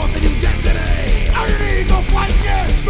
forth a new destiny. Iron Eagle blanket.